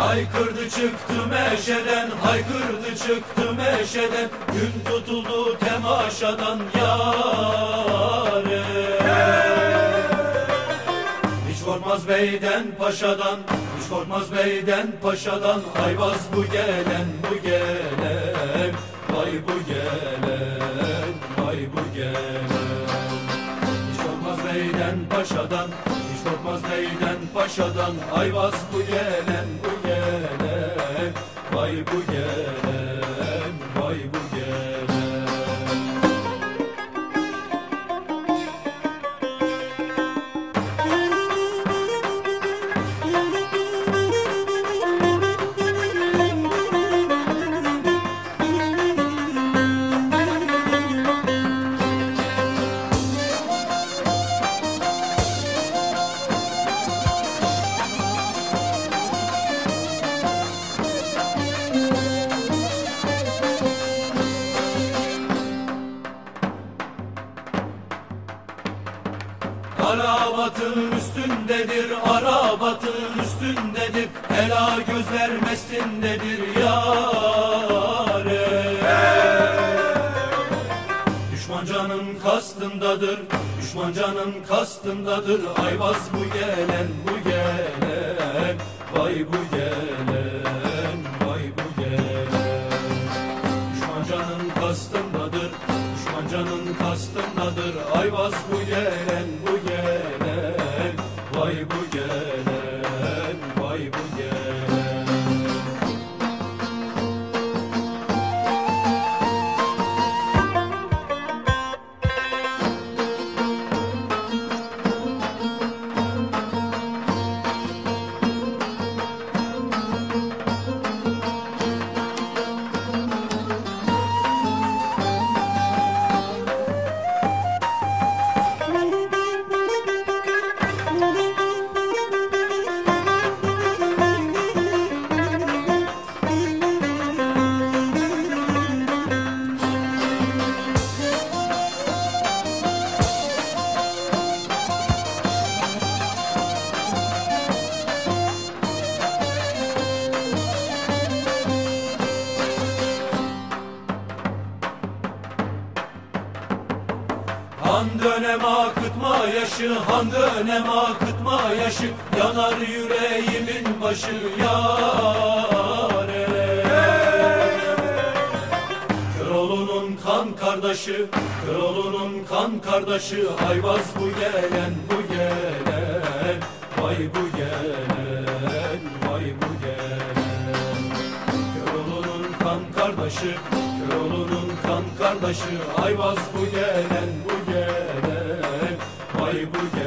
Haykırdı çıktı meşeden, haykırdı çıktı meşeden Gün tutuldu temaşadan yâre. Hiç korkmaz beyden paşadan Hiç korkmaz beyden paşadan. Ayvaz bu gelen bu gelen Vay bu gelen vay bu gelen. Hiç korkmaz beyden paşadan paşadan Ayvaz bu gelen bu gelen. Vay bu gelen Arabatın üstündedir, arabatın üstündedir. Ela gözler mestindedir yâre. Düşman canın kastındadır, düşman canın kastındadır. Ayvaz bu gelen, bu gelen Vay bu gelen, vay bu gelen. Düşman canın kastındadır, düşman canın kastındadır. Ayvaz bu gelen, bu bu gelen, dönem akıtma yaşı, han dönem akıtma yaşı Yanar yüreğimin başı yâre Köroğlu'nun kan kardeşi, Köroğlu'nun kan kardeşi Ayvaz bu gelen, bu gelen Vay bu gelen, vay bu gelen. Köroğlu'nun kan kardeşi, Köroğlu'nun kan kardeşi Ayvaz bu gelen, bu gelen Vay bu gelen